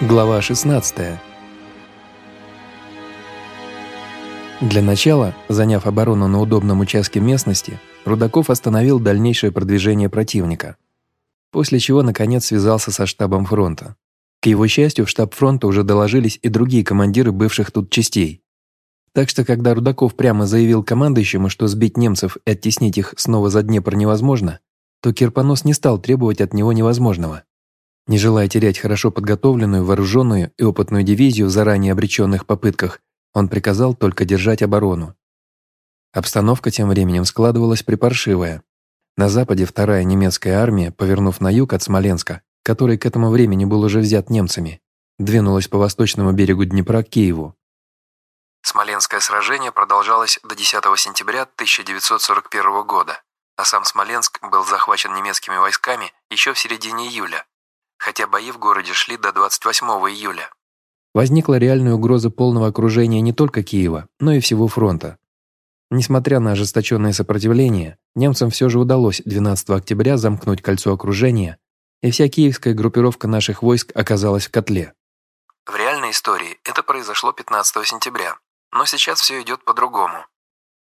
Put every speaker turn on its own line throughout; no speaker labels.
Глава 16. Для начала, заняв оборону на удобном участке местности, Рудаков остановил дальнейшее продвижение противника. После чего, наконец, связался со штабом фронта. К его счастью, в штаб фронта уже доложились и другие командиры бывших тут частей. Так что, когда Рудаков прямо заявил командующему, что сбить немцев и оттеснить их снова за Днепр невозможно, то Кирпонос не стал требовать от него невозможного. Не желая терять хорошо подготовленную, вооруженную и опытную дивизию в заранее обреченных попытках, он приказал только держать оборону. Обстановка тем временем складывалась припаршивая. На западе вторая немецкая армия, повернув на юг от Смоленска, который к этому времени был уже взят немцами, двинулась по восточному берегу Днепра к Киеву. Смоленское сражение продолжалось до 10 сентября 1941 года, а сам Смоленск был захвачен немецкими войсками еще в середине июля, хотя бои в городе шли до 28 июля. Возникла реальная угроза полного окружения не только Киева, но и всего фронта. Несмотря на ожесточенное сопротивление, немцам все же удалось 12 октября замкнуть кольцо окружения, и вся киевская группировка наших войск оказалась в котле. В реальной истории это произошло 15 сентября, но сейчас все идет по-другому.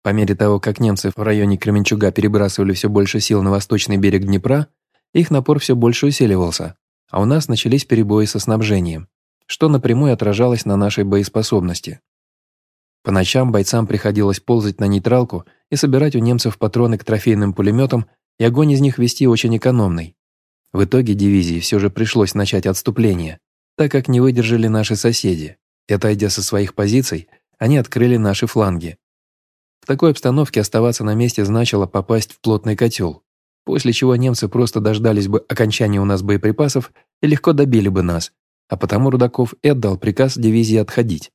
По мере того, как немцы в районе Кременчуга перебрасывали все больше сил на восточный берег Днепра, их напор все больше усиливался, а у нас начались перебои со снабжением, что напрямую отражалось на нашей боеспособности. По ночам бойцам приходилось ползать на нейтралку и собирать у немцев патроны к трофейным пулеметам и огонь из них вести очень экономный. В итоге дивизии все же пришлось начать отступление, так как не выдержали наши соседи, и отойдя со своих позиций, они открыли наши фланги. В такой обстановке оставаться на месте значило попасть в плотный котел, после чего немцы просто дождались бы окончания у нас боеприпасов и легко добили бы нас, а потому Рудаков и отдал приказ дивизии отходить.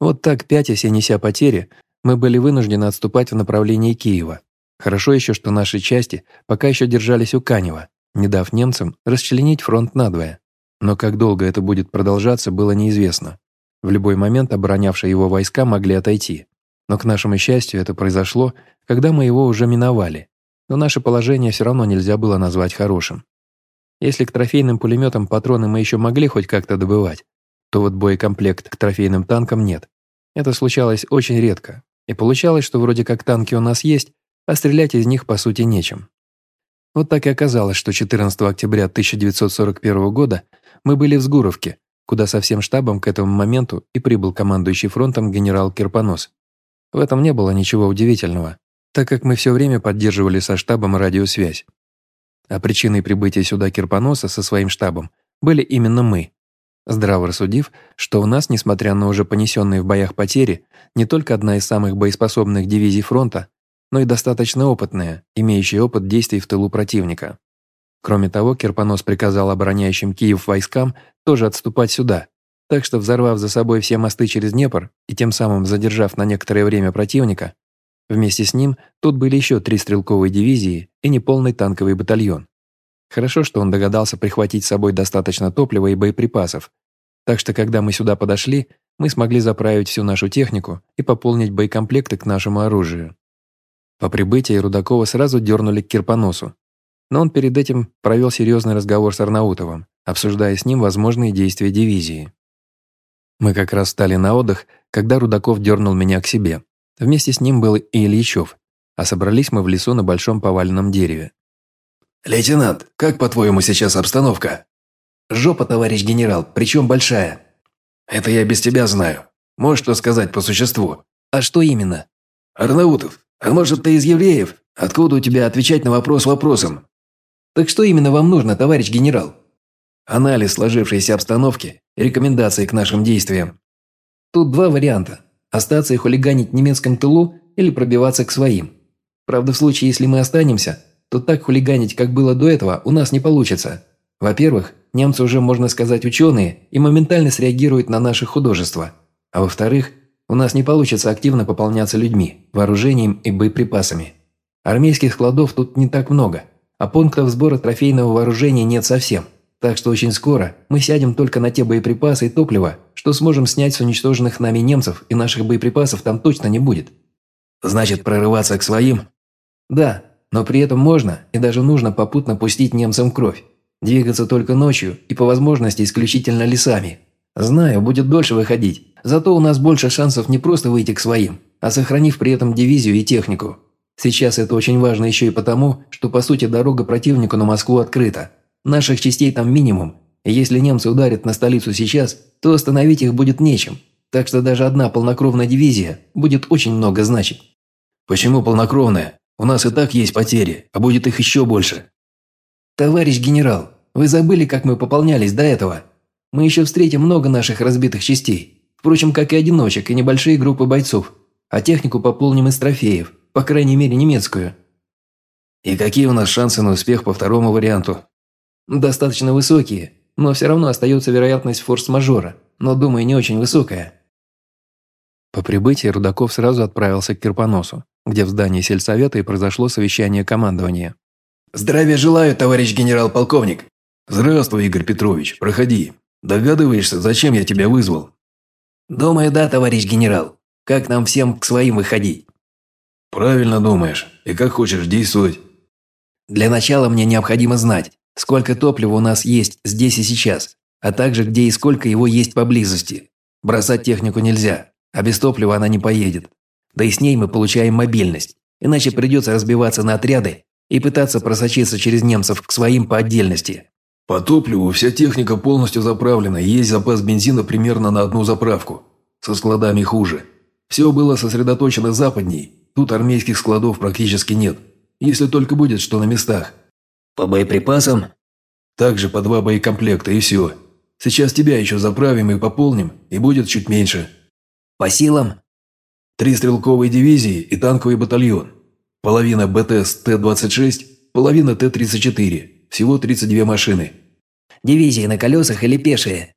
Вот так, пятясь и неся потери, мы были вынуждены отступать в направлении Киева. Хорошо еще, что наши части пока еще держались у Канева, не дав немцам расчленить фронт надвое. Но как долго это будет продолжаться, было неизвестно. В любой момент оборонявшие его войска могли отойти. Но к нашему счастью это произошло, когда мы его уже миновали, но наше положение все равно нельзя было назвать хорошим. Если к трофейным пулеметам патроны мы еще могли хоть как-то добывать, то вот боекомплект к трофейным танкам нет. Это случалось очень редко, и получалось, что вроде как танки у нас есть, а стрелять из них по сути нечем. Вот так и оказалось, что 14 октября 1941 года мы были в Сгуровке, куда со всем штабом к этому моменту и прибыл командующий фронтом генерал Кирпонос. В этом не было ничего удивительного так как мы все время поддерживали со штабом радиосвязь. А причиной прибытия сюда Кирпоноса со своим штабом были именно мы. Здраво рассудив, что у нас, несмотря на уже понесенные в боях потери, не только одна из самых боеспособных дивизий фронта, но и достаточно опытная, имеющая опыт действий в тылу противника. Кроме того, Кирпонос приказал обороняющим Киев войскам тоже отступать сюда, так что, взорвав за собой все мосты через Днепр и тем самым задержав на некоторое время противника, Вместе с ним тут были еще три стрелковые дивизии и неполный танковый батальон. Хорошо, что он догадался прихватить с собой достаточно топлива и боеприпасов. Так что, когда мы сюда подошли, мы смогли заправить всю нашу технику и пополнить боекомплекты к нашему оружию. По прибытии Рудакова сразу дернули к Кирпоносу. Но он перед этим провел серьезный разговор с Арнаутовым, обсуждая с ним возможные действия дивизии. Мы как раз стали на отдых, когда Рудаков дернул меня к себе. Вместе с ним был и Ильичев, а собрались мы в лесу на большом поваленном дереве.
«Лейтенант, как, по-твоему, сейчас обстановка?»
«Жопа, товарищ генерал, причем большая».
«Это я без тебя знаю. Можешь что сказать по существу?»
«А что именно?»
«Арнаутов, а может, ты из евреев? Откуда у тебя отвечать на вопрос вопросом?»
«Так что именно вам нужно, товарищ генерал?»
«Анализ сложившейся обстановки и рекомендации к нашим действиям».
«Тут два варианта. Остаться и хулиганить в немецком тылу или пробиваться к своим. Правда, в случае, если мы останемся, то так хулиганить, как было до этого, у нас не получится. Во-первых, немцы уже, можно сказать, ученые и моментально среагируют на наши художества. А во-вторых, у нас не получится активно пополняться людьми, вооружением и боеприпасами. Армейских складов тут не так много, а пунктов сбора трофейного вооружения нет совсем. Так что очень скоро мы сядем только на те боеприпасы и топливо, что сможем снять с уничтоженных нами немцев, и наших боеприпасов там точно не будет.
Значит, прорываться к своим?
Да, но при этом можно и даже нужно попутно пустить немцам кровь. Двигаться только ночью и по возможности исключительно лесами. Знаю, будет дольше выходить, зато у нас больше шансов не просто выйти к своим, а сохранив при этом дивизию и технику. Сейчас это очень важно еще и потому, что по сути дорога противнику на Москву открыта. Наших частей там минимум, если немцы ударят на столицу сейчас, то остановить их будет нечем. Так что даже одна полнокровная дивизия будет очень много значить.
Почему полнокровная? У нас и так есть потери, а будет их еще больше.
Товарищ генерал, вы забыли, как мы пополнялись до этого? Мы еще встретим много наших разбитых частей. Впрочем, как и одиночек, и небольшие группы бойцов. А технику пополним из трофеев, по крайней мере немецкую.
И какие у нас шансы на успех по второму варианту?
Достаточно высокие, но все равно остается вероятность форс-мажора, но, думаю, не очень высокая.
По прибытии Рудаков сразу отправился к Кирпоносу, где в здании сельсовета и произошло совещание командования.
«Здравия желаю, товарищ генерал-полковник!» «Здравствуй, Игорь Петрович, проходи. Догадываешься, зачем я тебя вызвал?»
«Думаю, да, товарищ генерал. Как нам всем к своим выходить?»
«Правильно думаешь. И как хочешь действовать?»
«Для начала мне необходимо знать, сколько топлива у нас есть здесь и сейчас, а также где и сколько его есть поблизости. Бросать технику нельзя, а без топлива она не поедет. Да и с ней мы получаем мобильность, иначе придется разбиваться на отряды и пытаться просочиться через немцев к своим по отдельности.
По топливу вся техника полностью заправлена, есть запас бензина примерно на одну заправку. Со складами хуже. Все было сосредоточено западней, тут армейских складов практически нет, если только будет что на местах.
По боеприпасам?
Также по два боекомплекта и все. Сейчас тебя еще заправим и пополним, и будет чуть меньше.
По силам?
Три стрелковые дивизии и танковый батальон. Половина БТС Т-26, половина Т-34. Всего 32 машины.
Дивизии на колесах или пешие?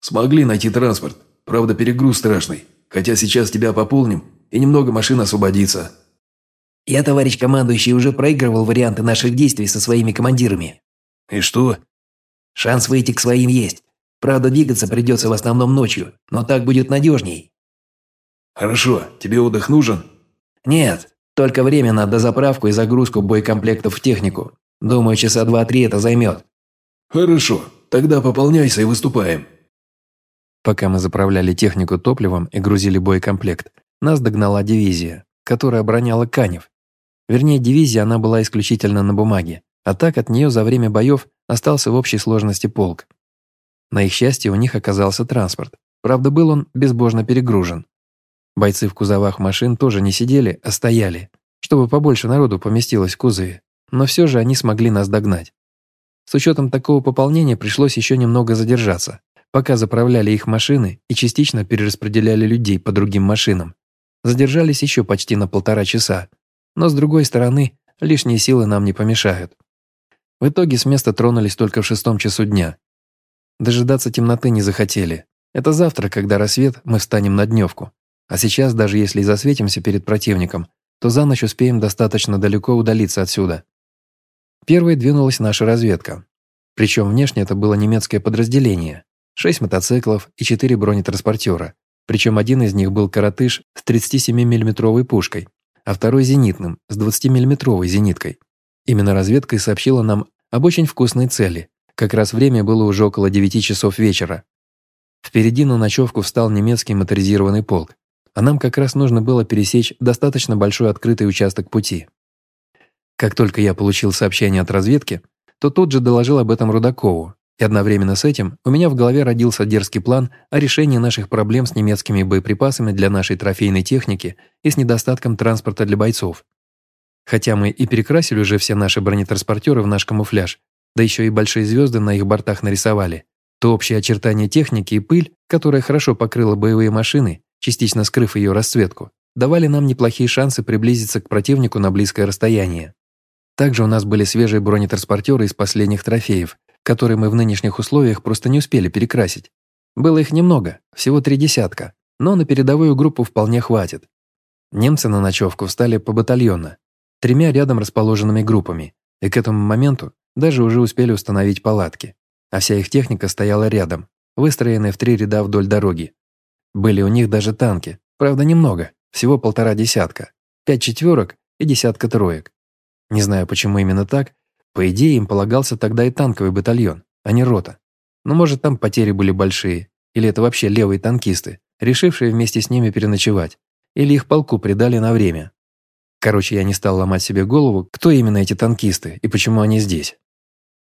Смогли найти транспорт. Правда, перегруз страшный. Хотя сейчас тебя пополним, и немного машин освободится.
Я, товарищ командующий, уже проигрывал варианты наших действий со своими командирами.
И что?
Шанс выйти к своим есть. Правда, двигаться придется в основном ночью, но так будет надежней.
Хорошо, тебе отдых нужен?
Нет, только время на дозаправку и загрузку боекомплектов в технику. Думаю, часа два-три это займет.
Хорошо, тогда пополняйся и выступаем.
Пока мы заправляли технику топливом и грузили боекомплект, нас догнала дивизия, которая обороняла Канев. Вернее, дивизия она была исключительно на бумаге, а так от нее за время боев остался в общей сложности полк. На их счастье у них оказался транспорт. Правда, был он безбожно перегружен. Бойцы в кузовах машин тоже не сидели, а стояли, чтобы побольше народу поместилось в кузове. Но все же они смогли нас догнать. С учетом такого пополнения пришлось еще немного задержаться, пока заправляли их машины и частично перераспределяли людей по другим машинам. Задержались еще почти на полтора часа. Но с другой стороны, лишние силы нам не помешают. В итоге с места тронулись только в шестом часу дня. Дожидаться темноты не захотели. Это завтра, когда рассвет, мы встанем на дневку. А сейчас, даже если и засветимся перед противником, то за ночь успеем достаточно далеко удалиться отсюда. Первой двинулась наша разведка. Причем внешне это было немецкое подразделение. Шесть мотоциклов и четыре бронетранспортера. Причем один из них был «Каратыш» с 37 миллиметровой пушкой, а второй зенитным, с 20 миллиметровой зениткой. Именно разведка и сообщила нам об очень вкусной цели. Как раз время было уже около 9 часов вечера. Впереди на ночевку встал немецкий моторизированный полк, а нам как раз нужно было пересечь достаточно большой открытый участок пути. Как только я получил сообщение от разведки, то тут же доложил об этом Рудакову, и одновременно с этим у меня в голове родился дерзкий план о решении наших проблем с немецкими боеприпасами для нашей трофейной техники и с недостатком транспорта для бойцов. Хотя мы и перекрасили уже все наши бронетранспортеры в наш камуфляж, да еще и большие звезды на их бортах нарисовали, то общие очертания техники и пыль, которая хорошо покрыла боевые машины, частично скрыв ее расцветку, давали нам неплохие шансы приблизиться к противнику на близкое расстояние. Также у нас были свежие бронетранспортеры из последних трофеев, которые мы в нынешних условиях просто не успели перекрасить. Было их немного, всего три десятка, но на передовую группу вполне хватит. Немцы на ночевку встали по батальона, тремя рядом расположенными группами, и к этому моменту даже уже успели установить палатки, а вся их техника стояла рядом, выстроенная в три ряда вдоль дороги, были у них даже танки, правда немного, всего полтора десятка, пять четверок и десятка троек. Не знаю, почему именно так, По идее, им полагался тогда и танковый батальон, а не рота. Но может там потери были большие, или это вообще левые танкисты, решившие вместе с ними переночевать, или их полку предали на время. Короче, я не стал ломать себе голову, кто именно эти танкисты и почему они здесь.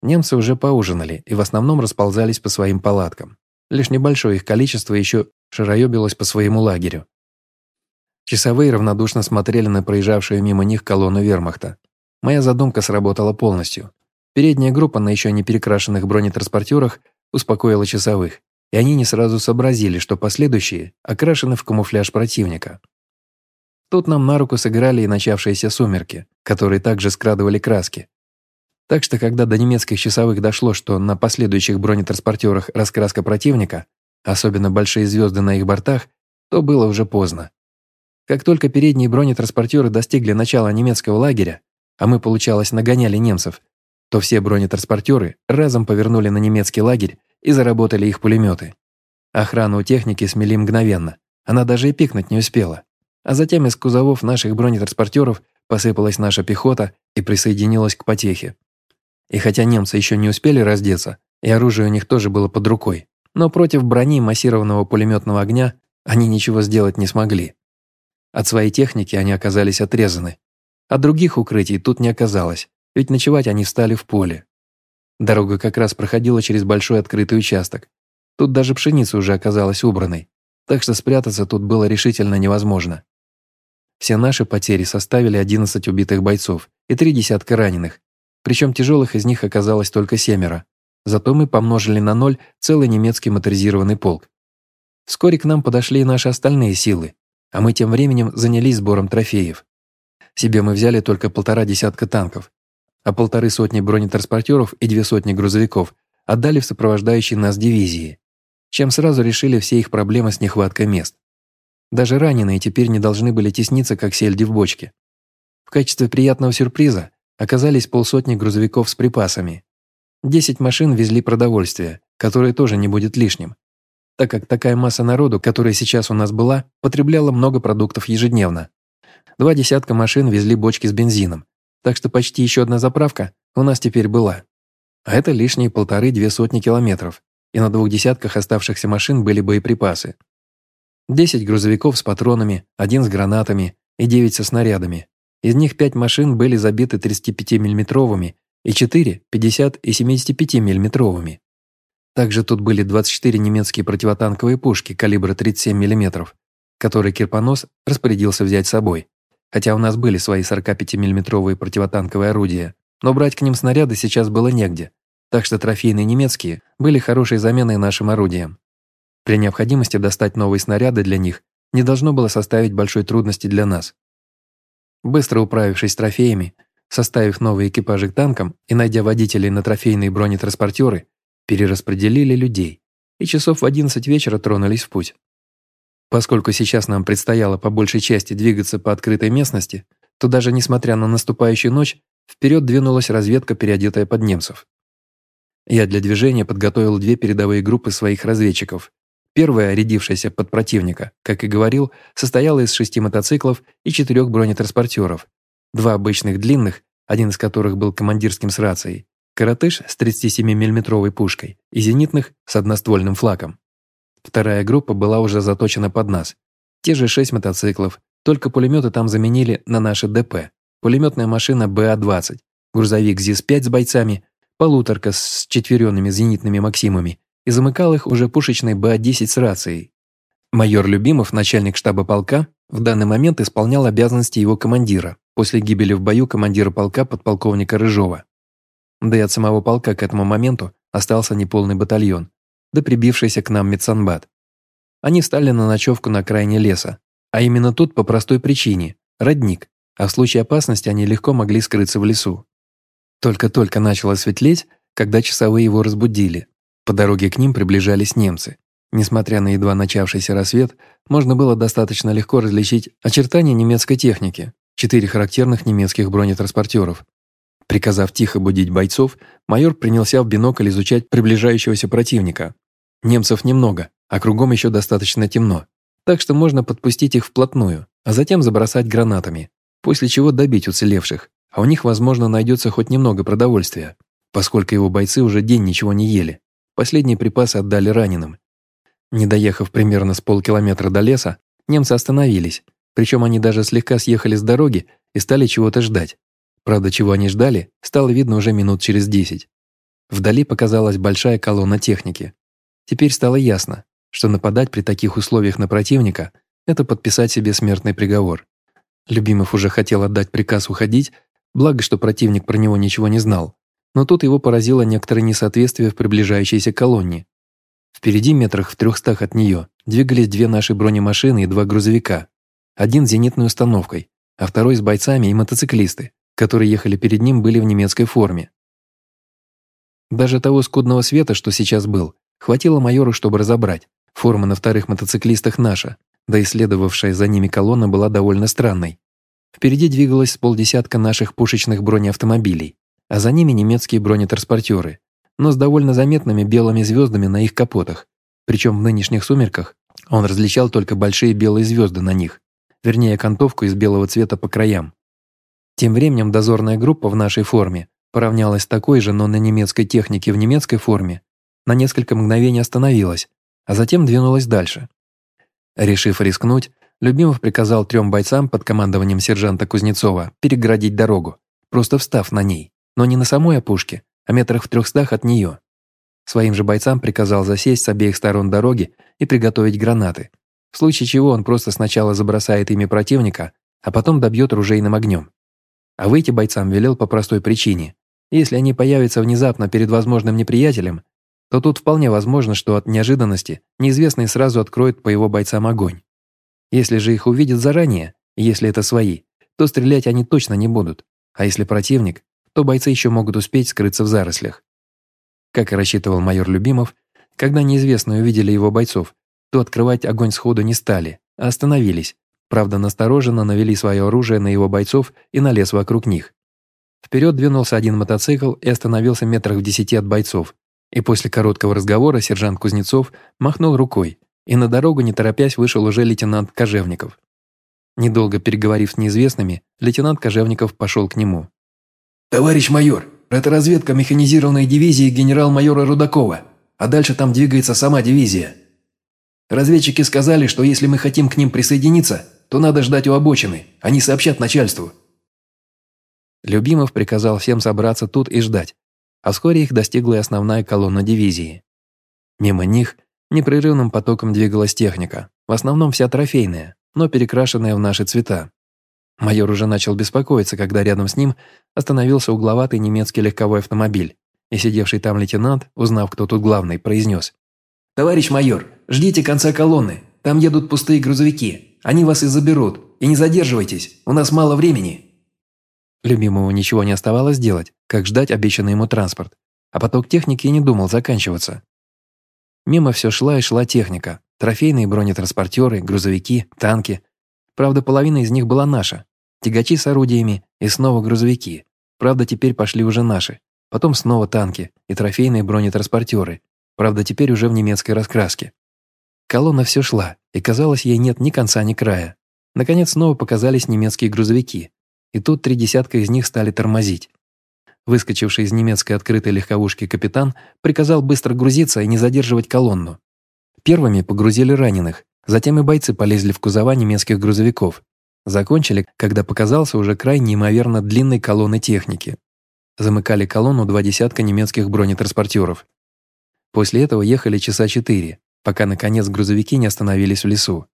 Немцы уже поужинали и в основном расползались по своим палаткам. Лишь небольшое их количество еще шароебилось по своему лагерю. Часовые равнодушно смотрели на проезжавшую мимо них колонну вермахта. Моя задумка сработала полностью. Передняя группа на еще не перекрашенных бронетранспортерах успокоила часовых, и они не сразу сообразили, что последующие окрашены в камуфляж противника. Тут нам на руку сыграли и начавшиеся сумерки, которые также скрадывали краски. Так что, когда до немецких часовых дошло, что на последующих бронетранспортерах раскраска противника, особенно большие звезды на их бортах, то было уже поздно. Как только передние бронетранспортеры достигли начала немецкого лагеря, а мы, получалось, нагоняли немцев, то все бронетранспортеры разом повернули на немецкий лагерь и заработали их пулеметы. Охрану у техники смели мгновенно, она даже и пикнуть не успела. А затем из кузовов наших бронетранспортеров посыпалась наша пехота и присоединилась к потехе. И хотя немцы еще не успели раздеться, и оружие у них тоже было под рукой, но против брони массированного пулеметного огня они ничего сделать не смогли. От своей техники они оказались отрезаны. А других укрытий тут не оказалось, ведь ночевать они встали в поле. Дорога как раз проходила через большой открытый участок. Тут даже пшеница уже оказалась убранной, так что спрятаться тут было решительно невозможно. Все наши потери составили 11 убитых бойцов и три десятка раненых, причем тяжелых из них оказалось только семеро. Зато мы помножили на ноль целый немецкий моторизированный полк. Вскоре к нам подошли и наши остальные силы, а мы тем временем занялись сбором трофеев. Себе мы взяли только полтора десятка танков, а полторы сотни бронетранспортеров и две сотни грузовиков отдали в сопровождающие нас дивизии, чем сразу решили все их проблемы с нехваткой мест. Даже раненые теперь не должны были тесниться, как сельди в бочке. В качестве приятного сюрприза оказались полсотни грузовиков с припасами. Десять машин везли продовольствие, которое тоже не будет лишним, так как такая масса народу, которая сейчас у нас была, потребляла много продуктов ежедневно. Два десятка машин везли бочки с бензином, так что почти еще одна заправка у нас теперь была. А это лишние полторы-две сотни километров, и на двух десятках оставшихся машин были боеприпасы. Десять грузовиков с патронами, один с гранатами и девять со снарядами. Из них пять машин были забиты 35 миллиметровыми и четыре 50 и 75 миллиметровыми. Также тут были 24 немецкие противотанковые пушки калибра 37 мм, которые Кирпонос распорядился взять с собой. Хотя у нас были свои 45 миллиметровые противотанковые орудия, но брать к ним снаряды сейчас было негде, так что трофейные немецкие были хорошей заменой нашим орудиям. При необходимости достать новые снаряды для них не должно было составить большой трудности для нас. Быстро управившись с трофеями, составив новые экипажи к танкам и найдя водителей на трофейные бронетранспортеры, перераспределили людей и часов в 11 вечера тронулись в путь. Поскольку сейчас нам предстояло по большей части двигаться по открытой местности, то даже несмотря на наступающую ночь, вперед двинулась разведка, переодетая под немцев. Я для движения подготовил две передовые группы своих разведчиков. Первая, рядившаяся под противника, как и говорил, состояла из шести мотоциклов и четырех бронетранспортеров, два обычных длинных, один из которых был командирским с рацией, Каратыш с 37 миллиметровой пушкой и зенитных с одноствольным флаком. Вторая группа была уже заточена под нас. Те же шесть мотоциклов, только пулеметы там заменили на наши ДП. Пулеметная машина БА-20, грузовик ЗИС-5 с бойцами, полуторка с четверенными зенитными «Максимами» и замыкал их уже пушечный БА-10 с рацией. Майор Любимов, начальник штаба полка, в данный момент исполнял обязанности его командира после гибели в бою командира полка подполковника Рыжова. Да и от самого полка к этому моменту остался неполный батальон, да прибившийся к нам медсанбат. Они стали на ночевку на окраине леса, а именно тут по простой причине – родник, а в случае опасности они легко могли скрыться в лесу. Только-только начало светлеть, когда часовые его разбудили. По дороге к ним приближались немцы. Несмотря на едва начавшийся рассвет, можно было достаточно легко различить очертания немецкой техники, четыре характерных немецких бронетранспортеров, Приказав тихо будить бойцов, майор принялся в бинокль изучать приближающегося противника. Немцев немного, а кругом еще достаточно темно, так что можно подпустить их вплотную, а затем забросать гранатами, после чего добить уцелевших, а у них, возможно, найдется хоть немного продовольствия, поскольку его бойцы уже день ничего не ели. Последние припасы отдали раненым. Не доехав примерно с полкилометра до леса, немцы остановились, причем они даже слегка съехали с дороги и стали чего-то ждать. Правда, чего они ждали, стало видно уже минут через десять. Вдали показалась большая колонна техники. Теперь стало ясно, что нападать при таких условиях на противника – это подписать себе смертный приговор. Любимов уже хотел отдать приказ уходить, благо, что противник про него ничего не знал, но тут его поразило некоторое несоответствие в приближающейся колонне. Впереди метрах в трехстах от нее двигались две наши бронемашины и два грузовика. Один с зенитной установкой, а второй с бойцами и мотоциклисты, которые ехали перед ним, были в немецкой форме. Даже того скудного света, что сейчас был, хватило майору, чтобы разобрать. Форма на вторых мотоциклистах наша, да и следовавшая за ними колонна была довольно странной. Впереди двигалось с полдесятка наших пушечных бронеавтомобилей, а за ними немецкие бронетранспортеры, но с довольно заметными белыми звездами на их капотах. Причем в нынешних сумерках он различал только большие белые звезды на них, вернее окантовку из белого цвета по краям. Тем временем дозорная группа в нашей форме поравнялась такой же, но на немецкой технике в немецкой форме, на несколько мгновений остановилась, а затем двинулась дальше. Решив рискнуть, Любимов приказал трем бойцам под командованием сержанта Кузнецова переградить дорогу, просто встав на ней но не на самой опушке, а метрах в трехстах от нее. Своим же бойцам приказал засесть с обеих сторон дороги и приготовить гранаты, в случае чего он просто сначала забросает ими противника, а потом добьет ружейным огнем. А выйти бойцам велел по простой причине. Если они появятся внезапно перед возможным неприятелем, то тут вполне возможно, что от неожиданности неизвестный сразу откроет по его бойцам огонь. Если же их увидят заранее, если это свои, то стрелять они точно не будут. А если противник, то бойцы еще могут успеть скрыться в зарослях. Как и рассчитывал майор Любимов, когда неизвестные увидели его бойцов, то открывать огонь сходу не стали, а остановились, правда настороженно навели свое оружие на его бойцов и на лес вокруг них. Вперед двинулся один мотоцикл и остановился метрах в десяти от бойцов, и после короткого разговора сержант Кузнецов махнул рукой, и на дорогу не торопясь вышел уже лейтенант Кожевников. Недолго переговорив с неизвестными, лейтенант Кожевников пошел к нему.
«Товарищ майор, это разведка механизированной дивизии генерал-майора Рудакова, а дальше там двигается сама дивизия. Разведчики сказали, что если мы хотим к ним присоединиться, то надо ждать у обочины, они сообщат начальству».
Любимов приказал всем собраться тут и ждать, а вскоре их достигла и основная колонна дивизии. Мимо них непрерывным потоком двигалась техника, в основном вся трофейная, но перекрашенная в наши цвета. Майор уже начал беспокоиться, когда рядом с ним остановился угловатый немецкий легковой автомобиль, и сидевший там лейтенант, узнав, кто тут главный, произнес.
«Товарищ майор, ждите конца колонны, там едут пустые грузовики, они вас и заберут, и не задерживайтесь, у нас мало времени».
Любимому ничего не оставалось делать, как ждать обещанный ему транспорт, а поток техники и не думал заканчиваться. Мимо все шла и шла техника, трофейные бронетранспортеры, грузовики, танки, Правда, половина из них была наша. Тягачи с орудиями и снова грузовики. Правда, теперь пошли уже наши. Потом снова танки и трофейные бронетранспортеры. Правда, теперь уже в немецкой раскраске. Колонна все шла, и казалось, ей нет ни конца, ни края. Наконец снова показались немецкие грузовики. И тут три десятка из них стали тормозить. Выскочивший из немецкой открытой легковушки капитан приказал быстро грузиться и не задерживать колонну. Первыми погрузили раненых, Затем и бойцы полезли в кузова немецких грузовиков. Закончили, когда показался уже край неимоверно длинной колонны техники. Замыкали колонну два десятка немецких бронетранспортеров. После этого ехали часа четыре, пока наконец грузовики не остановились в лесу.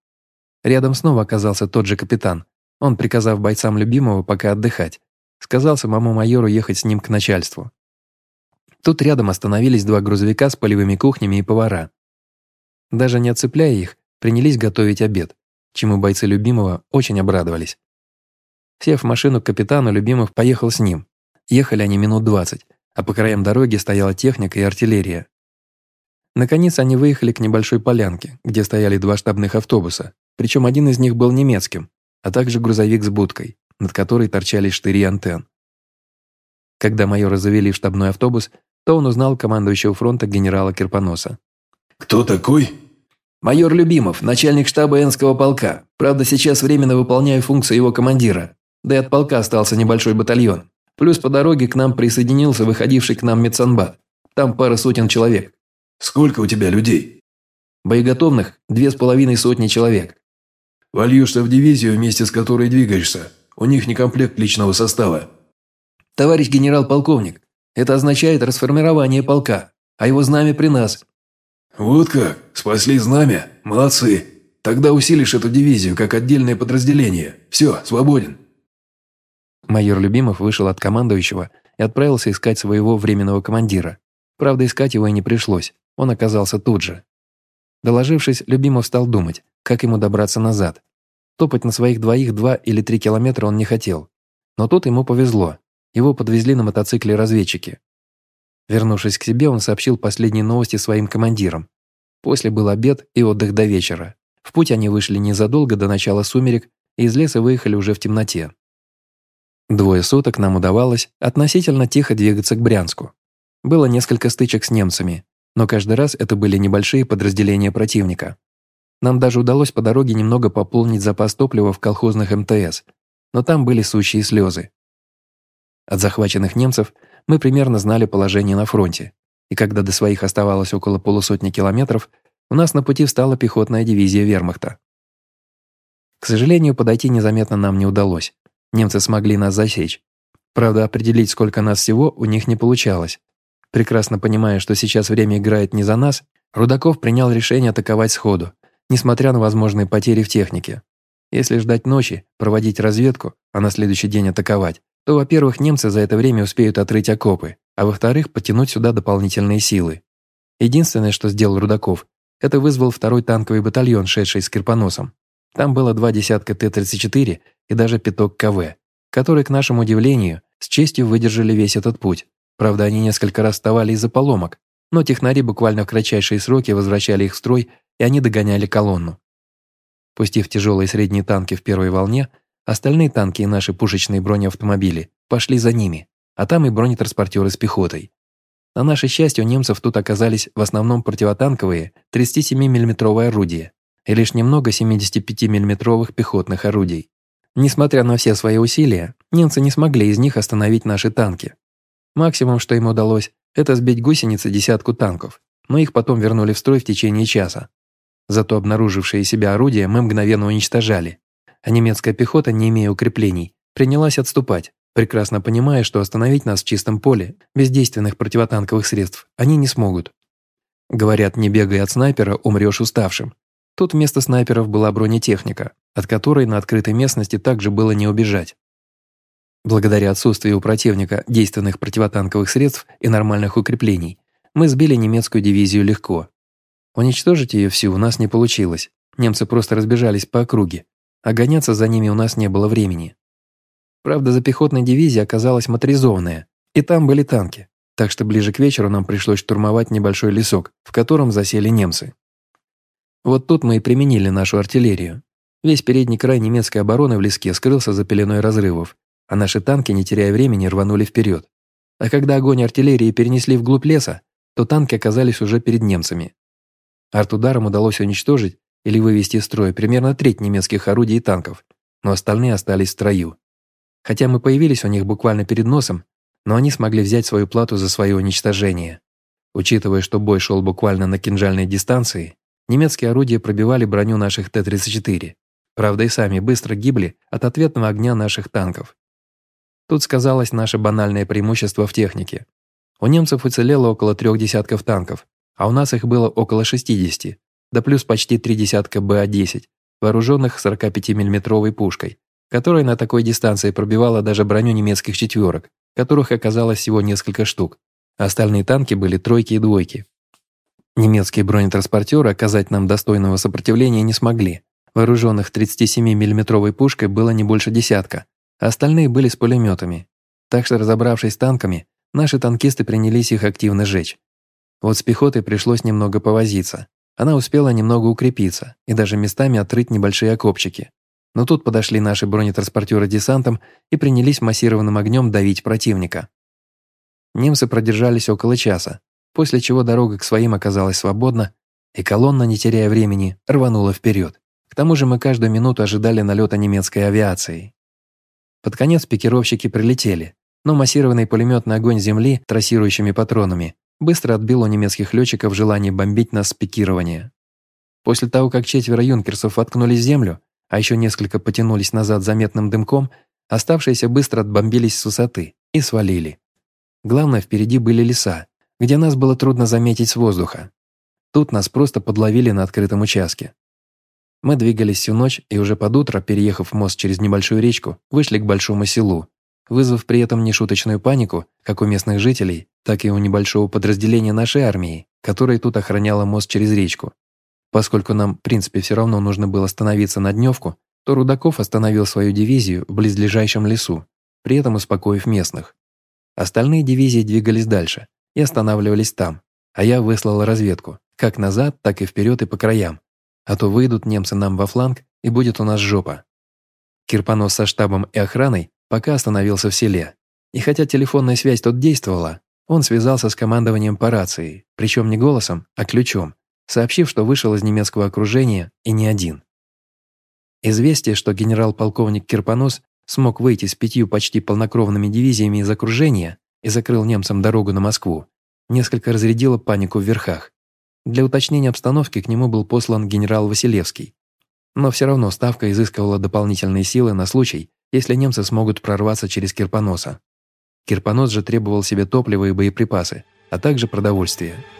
Рядом снова оказался тот же капитан. Он, приказав бойцам любимого пока отдыхать, сказал самому майору ехать с ним к начальству. Тут рядом остановились два грузовика с полевыми кухнями и повара. Даже не отцепляя их, принялись готовить обед, чему бойцы Любимого очень обрадовались. Сев в машину к капитану, Любимов поехал с ним. Ехали они минут двадцать, а по краям дороги стояла техника и артиллерия. Наконец они выехали к небольшой полянке, где стояли два штабных автобуса, причем один из них был немецким, а также грузовик с будкой, над которой торчали штыри антенн. Когда майора завели в штабной автобус, то он узнал командующего фронта генерала Кирпоноса.
«Кто такой?»
Майор Любимов, начальник штаба Энского полка. Правда, сейчас временно выполняю функцию его командира. Да и от полка остался небольшой батальон. Плюс по дороге к нам присоединился выходивший к нам медсанбат. Там пара сотен человек.
Сколько у тебя людей?
Боеготовных – две с половиной сотни человек.
Вольешься в дивизию, вместе с которой двигаешься. У них не комплект личного состава.
Товарищ генерал-полковник, это означает расформирование полка, а его знамя при нас.
Вот как? Спасли знамя? Молодцы. Тогда усилишь эту дивизию как отдельное подразделение. Все, свободен.
Майор Любимов вышел от командующего и отправился искать своего временного командира. Правда, искать его и не пришлось, он оказался тут же. Доложившись, Любимов стал думать, как ему добраться назад. Топать на своих двоих два или три километра он не хотел. Но тут ему повезло, его подвезли на мотоцикле разведчики. Вернувшись к себе, он сообщил последние новости своим командирам. После был обед и отдых до вечера. В путь они вышли незадолго до начала сумерек и из леса выехали уже в темноте. Двое суток нам удавалось относительно тихо двигаться к Брянску. Было несколько стычек с немцами, но каждый раз это были небольшие подразделения противника. Нам даже удалось по дороге немного пополнить запас топлива в колхозных МТС, но там были сущие слезы. От захваченных немцев мы примерно знали положение на фронте, и когда до своих оставалось около полусотни километров, у нас на пути встала пехотная дивизия вермахта. К сожалению, подойти незаметно нам не удалось. Немцы смогли нас засечь. Правда, определить, сколько нас всего, у них не получалось. Прекрасно понимая, что сейчас время играет не за нас, Рудаков принял решение атаковать сходу, несмотря на возможные потери в технике. Если ждать ночи, проводить разведку, а на следующий день атаковать, то, во-первых, немцы за это время успеют отрыть окопы, а во-вторых, потянуть сюда дополнительные силы. Единственное, что сделал Рудаков, это вызвал второй танковый батальон, шедший с Кирпоносом. Там было два десятка Т-34 и даже пяток КВ, которые, к нашему удивлению, с честью выдержали весь этот путь. Правда, они несколько раз вставали из-за поломок, но технари буквально в кратчайшие сроки возвращали их в строй, и они догоняли колонну. Пустив тяжелые средние танки в первой волне, остальные танки и наши пушечные бронеавтомобили пошли за ними, а там и бронетранспортеры с пехотой. На наше счастье, у немцев тут оказались в основном противотанковые 37 миллиметровые орудия и лишь немного 75 миллиметровых пехотных орудий. Несмотря на все свои усилия, немцы не смогли из них остановить наши танки. Максимум, что им удалось, это сбить гусеницы десятку танков, но их потом вернули в строй в течение часа. Зато обнаружившие себя орудия мы мгновенно уничтожали, а немецкая пехота, не имея укреплений, принялась отступать, прекрасно понимая, что остановить нас в чистом поле, без действенных противотанковых средств, они не смогут. Говорят, не бегай от снайпера, умрешь уставшим. Тут вместо снайперов была бронетехника, от которой на открытой местности также было не убежать. Благодаря отсутствию у противника действенных противотанковых средств и нормальных укреплений, мы сбили немецкую дивизию легко. Уничтожить ее всю у нас не получилось, немцы просто разбежались по округе, а гоняться за ними у нас не было времени. Правда, за пехотной дивизией оказалась моторизованная, и там были танки, так что ближе к вечеру нам пришлось штурмовать небольшой лесок, в котором засели немцы. Вот тут мы и применили нашу артиллерию. Весь передний край немецкой обороны в леске скрылся за пеленой разрывов, а наши танки, не теряя времени, рванули вперед. А когда огонь артиллерии перенесли вглубь леса, то танки оказались уже перед немцами. Артударом удалось уничтожить или вывести из строя примерно треть немецких орудий и танков, но остальные остались в строю. Хотя мы появились у них буквально перед носом, но они смогли взять свою плату за свое уничтожение. Учитывая, что бой шел буквально на кинжальной дистанции, немецкие орудия пробивали броню наших Т-34. Правда, и сами быстро гибли от ответного огня наших танков. Тут сказалось наше банальное преимущество в технике. У немцев уцелело около трех десятков танков, а у нас их было около 60, да плюс почти три десятка БА-10, вооруженных 45 миллиметровой пушкой, которая на такой дистанции пробивала даже броню немецких четверок, которых оказалось всего несколько штук. Остальные танки были тройки и двойки. Немецкие бронетранспортеры оказать нам достойного сопротивления не смогли. Вооруженных 37 миллиметровой пушкой было не больше десятка, остальные были с пулеметами. Так что, разобравшись с танками, наши танкисты принялись их активно жечь. Вот с пехотой пришлось немного повозиться. Она успела немного укрепиться и даже местами отрыть небольшие окопчики. Но тут подошли наши бронетранспортеры десантом и принялись массированным огнем давить противника. Немцы продержались около часа, после чего дорога к своим оказалась свободна, и колонна, не теряя времени, рванула вперед. К тому же мы каждую минуту ожидали налета немецкой авиации. Под конец пикировщики прилетели, но массированный пулеметный огонь земли трассирующими патронами быстро отбил у немецких летчиков желание бомбить нас с пикирования. После того, как четверо юнкерсов воткнулись в землю, а еще несколько потянулись назад заметным дымком, оставшиеся быстро отбомбились с высоты и свалили. Главное, впереди были леса, где нас было трудно заметить с воздуха. Тут нас просто подловили на открытом участке. Мы двигались всю ночь и уже под утро, переехав мост через небольшую речку, вышли к большому селу, вызвав при этом нешуточную панику как у местных жителей, так и у небольшого подразделения нашей армии, которое тут охраняло мост через речку. Поскольку нам, в принципе, все равно нужно было становиться на дневку, то Рудаков остановил свою дивизию в близлежащем лесу, при этом успокоив местных. Остальные дивизии двигались дальше и останавливались там, а я выслал разведку, как назад, так и вперед и по краям. А то выйдут немцы нам во фланг, и будет у нас жопа. Кирпонос со штабом и охраной пока остановился в селе. И хотя телефонная связь тут действовала, он связался с командованием по рации, причем не голосом, а ключом, сообщив, что вышел из немецкого окружения и не один. Известие, что генерал-полковник Кирпонос смог выйти с пятью почти полнокровными дивизиями из окружения и закрыл немцам дорогу на Москву, несколько разрядило панику в верхах. Для уточнения обстановки к нему был послан генерал Василевский. Но все равно Ставка изыскивала дополнительные силы на случай, если немцы смогут прорваться через Кирпоноса. Кирпонос же требовал себе топлива и боеприпасы, а также продовольствие –